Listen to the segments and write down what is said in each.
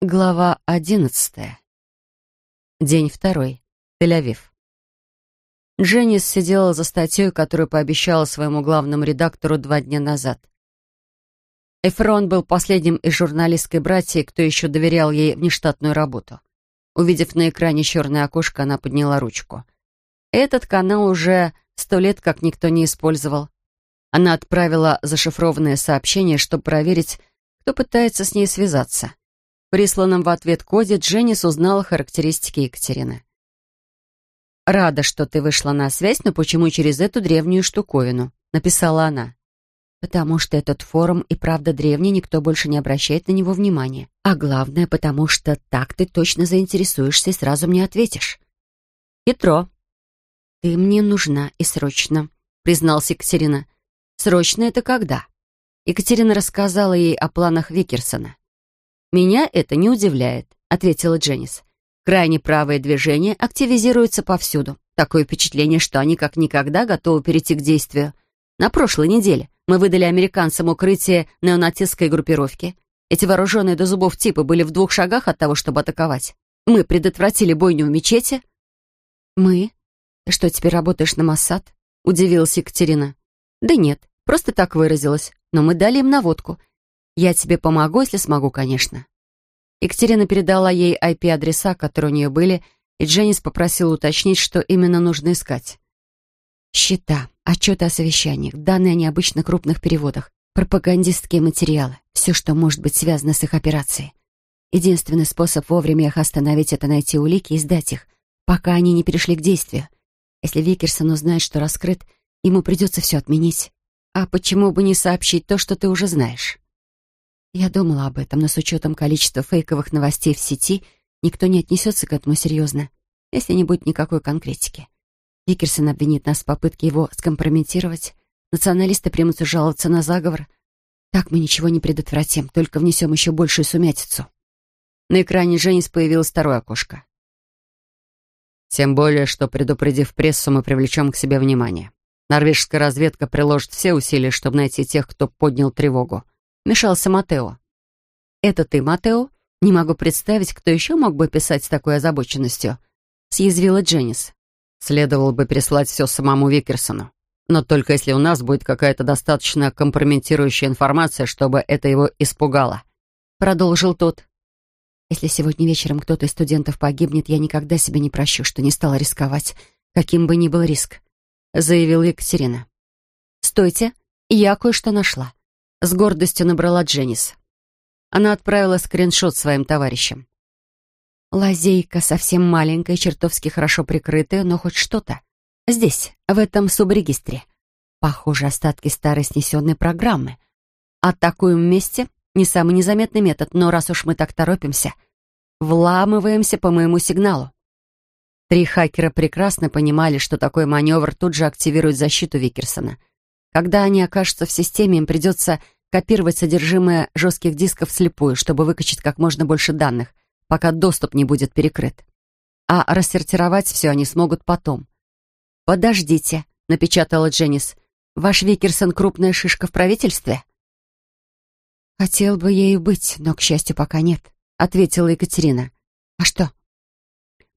Глава одиннадцатая. День второй. Тель-Авив. Дженнис сидела за статьей, которую пообещала своему главному редактору два дня назад. Эфрон был последним из журналистской братьей, кто еще доверял ей внештатную работу. Увидев на экране черное окошко, она подняла ручку. Этот канал уже сто лет как никто не использовал. Она отправила зашифрованное сообщение, чтобы проверить, кто пытается с ней связаться. Присланном в ответ коде Дженнис узнала характеристики Екатерины. «Рада, что ты вышла на связь, но почему через эту древнюю штуковину?» — написала она. «Потому что этот форум и правда древний, никто больше не обращает на него внимания. А главное, потому что так ты точно заинтересуешься и сразу мне ответишь». «Хитро». «Ты мне нужна и срочно», — призналась Екатерина. «Срочно это когда?» Екатерина рассказала ей о планах Викерсона. «Меня это не удивляет», — ответила Дженнис. «Крайне правые движения активизируются повсюду. Такое впечатление, что они как никогда готовы перейти к действию. На прошлой неделе мы выдали американцам укрытие неонацистской группировки. Эти вооруженные до зубов типы были в двух шагах от того, чтобы атаковать. Мы предотвратили бойню в мечети». «Мы? Ты что, теперь работаешь на Моссад?» — удивилась Екатерина. «Да нет, просто так выразилась. Но мы дали им наводку. Я тебе помогу, если смогу, конечно». Екатерина передала ей IP-адреса, которые у нее были, и Дженнис попросила уточнить, что именно нужно искать. Счета, отчеты о совещаниях, данные о необычно крупных переводах, пропагандистские материалы, все, что может быть связано с их операцией. Единственный способ вовремя их остановить — это найти улики и сдать их, пока они не перешли к действию. Если Викерсон узнает, что раскрыт, ему придется все отменить. А почему бы не сообщить то, что ты уже знаешь? Я думала об этом, но с учетом количества фейковых новостей в сети никто не отнесется к этому серьезно, если не будет никакой конкретики. Викерсон обвинит нас в попытке его скомпрометировать, националисты примутся жаловаться на заговор. Так мы ничего не предотвратим, только внесем еще большую сумятицу. На экране Женис появилось второе окошко. Тем более, что, предупредив прессу, мы привлечем к себе внимание. Норвежская разведка приложит все усилия, чтобы найти тех, кто поднял тревогу вмешался Матео. «Это ты, Матео? Не могу представить, кто еще мог бы писать с такой озабоченностью», — съязвила Дженнис. «Следовало бы переслать все самому Викерсону. Но только если у нас будет какая-то достаточно компрометирующая информация, чтобы это его испугало», — продолжил тот. «Если сегодня вечером кто-то из студентов погибнет, я никогда себе не прощу, что не стала рисковать, каким бы ни был риск», — заявила Екатерина. «Стойте, я кое-что нашла». С гордостью набрала Дженнис. Она отправила скриншот своим товарищам. Лазейка совсем маленькая, чертовски хорошо прикрытая, но хоть что-то. Здесь, в этом субрегистре. Похоже, остатки старой снесенной программы. Атакуем вместе — не самый незаметный метод, но раз уж мы так торопимся, вламываемся по моему сигналу. Три хакера прекрасно понимали, что такой маневр тут же активирует защиту Викерсона — когда они окажутся в системе, им придется копировать содержимое жестких дисков вслепую, чтобы выкачать как можно больше данных, пока доступ не будет перекрыт. А рассортировать все они смогут потом. «Подождите», — напечатала Дженнис. «Ваш Викерсон — крупная шишка в правительстве?» «Хотел бы ею быть, но, к счастью, пока нет», — ответила Екатерина. «А что?»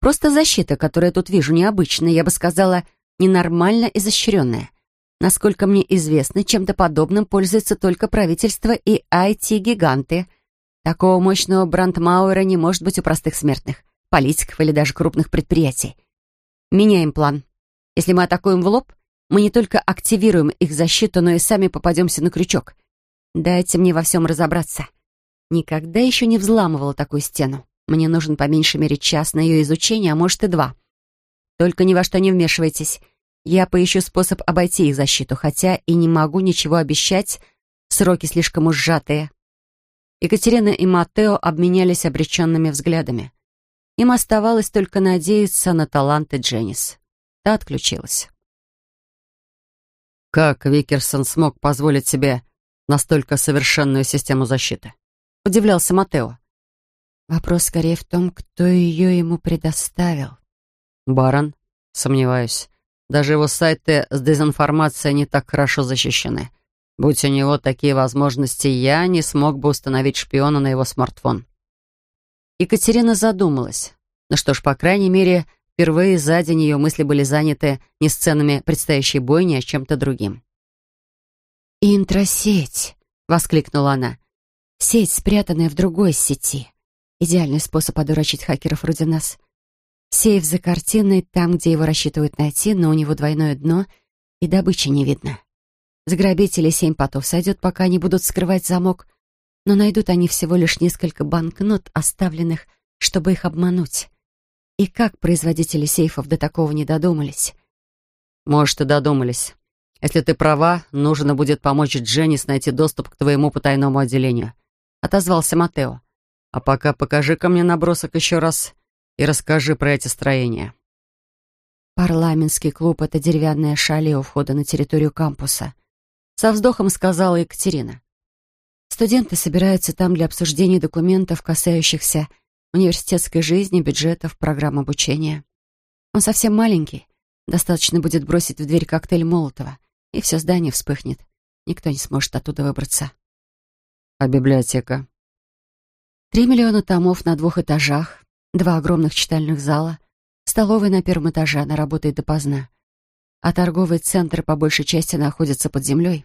«Просто защита, которую я тут вижу, необычная, я бы сказала, ненормально изощренная. Насколько мне известно, чем-то подобным пользуются только правительство и IT-гиганты. Такого мощного брандмауэра не может быть у простых смертных, политиков или даже крупных предприятий. Меняем план. Если мы атакуем в лоб, мы не только активируем их защиту, но и сами попадемся на крючок. Дайте мне во всем разобраться. Никогда еще не взламывала такую стену. Мне нужен по меньшей мере час на ее изучение, а может и два. Только ни во что не вмешивайтесь. Я поищу способ обойти их защиту, хотя и не могу ничего обещать, сроки слишком уж сжатые. Екатерина и Матео обменялись обреченными взглядами. Им оставалось только надеяться на таланты Дженнис. Та отключилась. Как Викерсон смог позволить себе настолько совершенную систему защиты? Удивлялся Матео. Вопрос скорее в том, кто ее ему предоставил. Барон? Сомневаюсь. Даже его сайты с дезинформацией не так хорошо защищены. Будь у него такие возможности, я не смог бы установить шпиона на его смартфон. Екатерина задумалась. Ну что ж, по крайней мере, впервые за день ее мысли были заняты не сценами предстоящей бойни, а чем-то другим. «Интросеть!» — воскликнула она. «Сеть, спрятанная в другой сети. Идеальный способ одурачить хакеров вроде нас. Сейф за картиной, там, где его рассчитывают найти, но у него двойное дно, и добычи не видно. С грабителей семь потов сойдет, пока они будут скрывать замок, но найдут они всего лишь несколько банкнот, оставленных, чтобы их обмануть. И как производители сейфов до такого не додумались? Может, и додумались. Если ты права, нужно будет помочь Дженнис найти доступ к твоему потайному отделению. Отозвался Матео. А пока покажи-ка мне набросок еще раз и расскажи про эти строения. Парламентский клуб — это деревянное шале у входа на территорию кампуса — со вздохом сказала Екатерина. Студенты собираются там для обсуждения документов, касающихся университетской жизни, бюджетов, программ обучения. Он совсем маленький. Достаточно будет бросить в дверь коктейль Молотова, и все здание вспыхнет. Никто не сможет оттуда выбраться. А библиотека? Три миллиона томов на двух этажах, два огромных читальных зала, столовая на первом этаже, она работает допоздна а торговый центр по большей части находится под землей.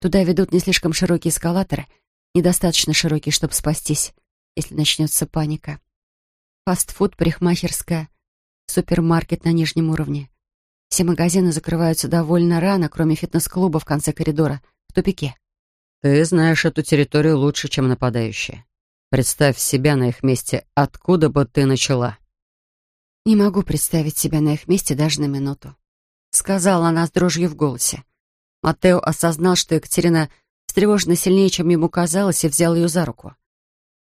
Туда ведут не слишком широкие эскалаторы, недостаточно широкие, чтобы спастись, если начнется паника. Фастфуд, парикмахерская, супермаркет на нижнем уровне. Все магазины закрываются довольно рано, кроме фитнес-клуба в конце коридора, в тупике. Ты знаешь эту территорию лучше, чем нападающие. Представь себя на их месте, откуда бы ты начала. Не могу представить себя на их месте даже на минуту сказала она с дрожью в голосе. Матео осознал, что Екатерина встревожена сильнее, чем ему казалось, и взял ее за руку.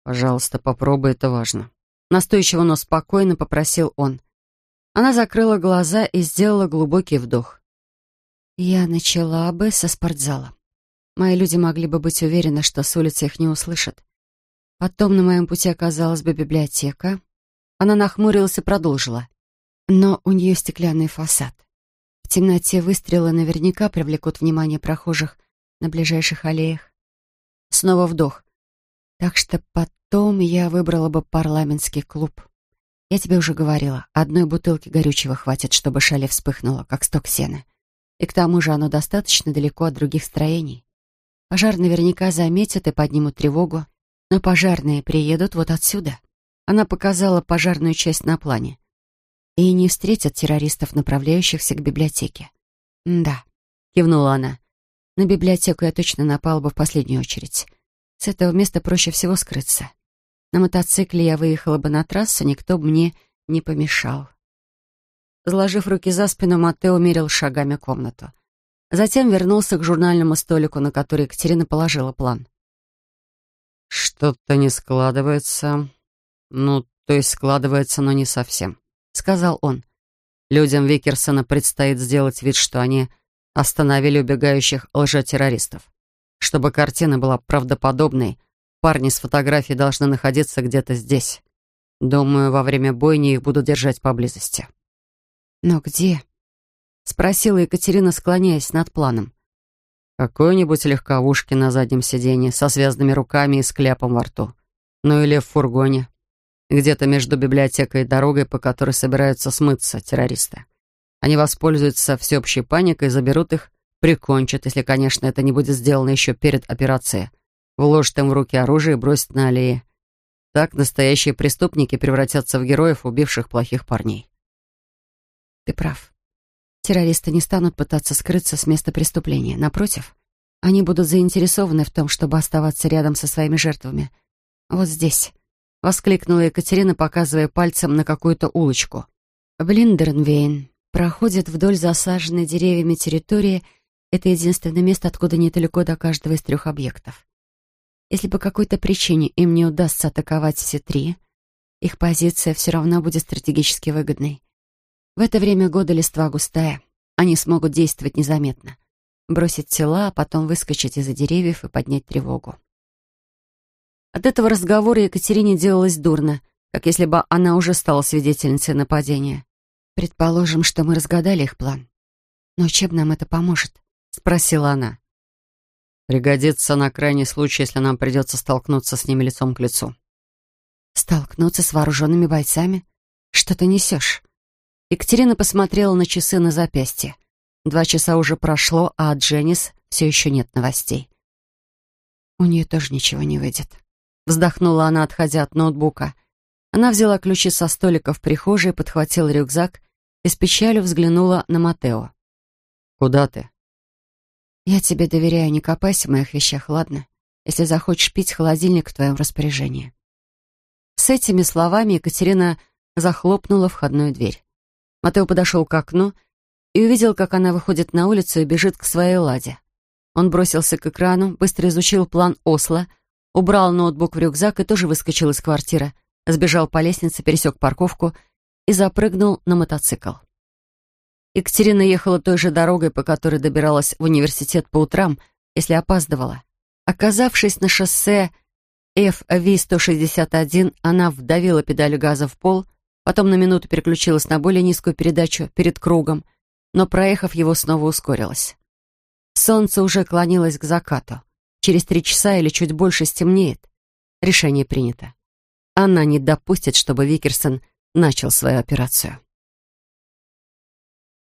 «Пожалуйста, попробуй, это важно». Настойчиво, но спокойно попросил он. Она закрыла глаза и сделала глубокий вдох. «Я начала бы со спортзала. Мои люди могли бы быть уверены, что с улицы их не услышат. Потом на моем пути оказалась бы библиотека». Она нахмурилась и продолжила. «Но у нее стеклянный фасад. В темноте выстрелы наверняка привлекут внимание прохожих на ближайших аллеях. Снова вдох. Так что потом я выбрала бы парламентский клуб. Я тебе уже говорила, одной бутылки горючего хватит, чтобы шале вспыхнула, как сток сена. И к тому же оно достаточно далеко от других строений. Пожар наверняка заметят и поднимут тревогу, но пожарные приедут вот отсюда. Она показала пожарную часть на плане и не встретят террористов, направляющихся к библиотеке. «Да», — кивнула она. «На библиотеку я точно напала бы в последнюю очередь. С этого места проще всего скрыться. На мотоцикле я выехала бы на трассу, никто бы мне не помешал». Заложив руки за спину, Матео мерил шагами комнату. Затем вернулся к журнальному столику, на который Екатерина положила план. «Что-то не складывается. Ну, то есть складывается, но не совсем сказал он. Людям Викерсона предстоит сделать вид, что они остановили убегающих лжетеррористов. Чтобы картина была правдоподобной, парни с фотографией должны находиться где-то здесь. Думаю, во время бойни их будут держать поблизости. «Но где?» — спросила Екатерина, склоняясь над планом. «Какой-нибудь легковушки на заднем сиденье со связанными руками и с кляпом во рту. Ну или в фургоне где-то между библиотекой и дорогой, по которой собираются смыться террористы. Они воспользуются всеобщей паникой, заберут их, прикончат, если, конечно, это не будет сделано еще перед операцией, вложат им в руки оружие и бросят на аллее. Так настоящие преступники превратятся в героев, убивших плохих парней. Ты прав. Террористы не станут пытаться скрыться с места преступления. Напротив, они будут заинтересованы в том, чтобы оставаться рядом со своими жертвами. Вот здесь, — воскликнула Екатерина, показывая пальцем на какую-то улочку. «Блиндернвейн проходит вдоль засаженной деревьями территории. Это единственное место, откуда недалеко до каждого из трех объектов. Если по какой-то причине им не удастся атаковать все три, их позиция все равно будет стратегически выгодной. В это время года листва густая, они смогут действовать незаметно, бросить тела, а потом выскочить из-за деревьев и поднять тревогу. От этого разговора Екатерине делалось дурно, как если бы она уже стала свидетельницей нападения. «Предположим, что мы разгадали их план. Но чем нам это поможет?» — спросила она. «Пригодится на крайний случай, если нам придется столкнуться с ними лицом к лицу». «С Столкнуться с вооруженными бойцами? Что ты несешь? Екатерина посмотрела на часы на запястье. Два часа уже прошло, а от Дженнис все еще нет новостей. У нее тоже ничего не выйдет. Вздохнула она, отходя от ноутбука. Она взяла ключи со столика в прихожей, подхватила рюкзак и с печалью взглянула на Матео. «Куда ты?» «Я тебе доверяю, не копайся в моих вещах, ладно? Если захочешь пить, холодильник в твоем распоряжении». С этими словами Екатерина захлопнула входную дверь. Матео подошел к окну и увидел, как она выходит на улицу и бежит к своей ладе. Он бросился к экрану, быстро изучил план Осло, убрал ноутбук в рюкзак и тоже выскочил из квартиры, сбежал по лестнице, пересек парковку и запрыгнул на мотоцикл. Екатерина ехала той же дорогой, по которой добиралась в университет по утрам, если опаздывала. Оказавшись на шоссе FV-161, она вдавила педаль газа в пол, потом на минуту переключилась на более низкую передачу перед кругом, но, проехав его, снова ускорилась. Солнце уже клонилось к закату. Через три часа или чуть больше стемнеет. Решение принято. Она не допустит, чтобы Викерсон начал свою операцию.